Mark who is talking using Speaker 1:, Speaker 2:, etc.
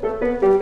Speaker 1: Música